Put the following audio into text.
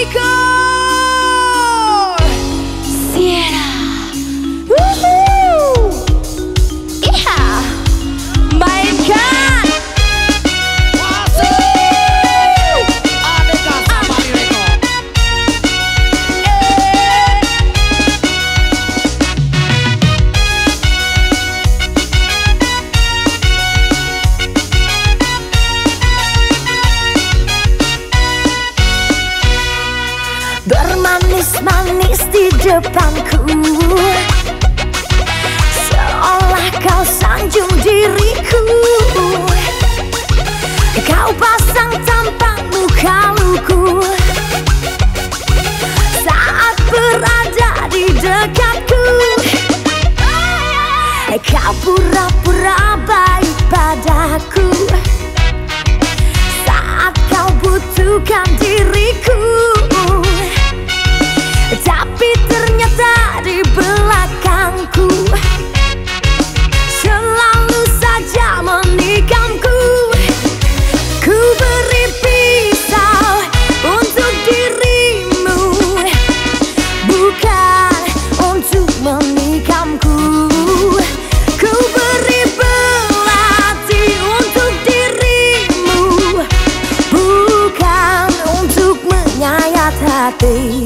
because di depanku I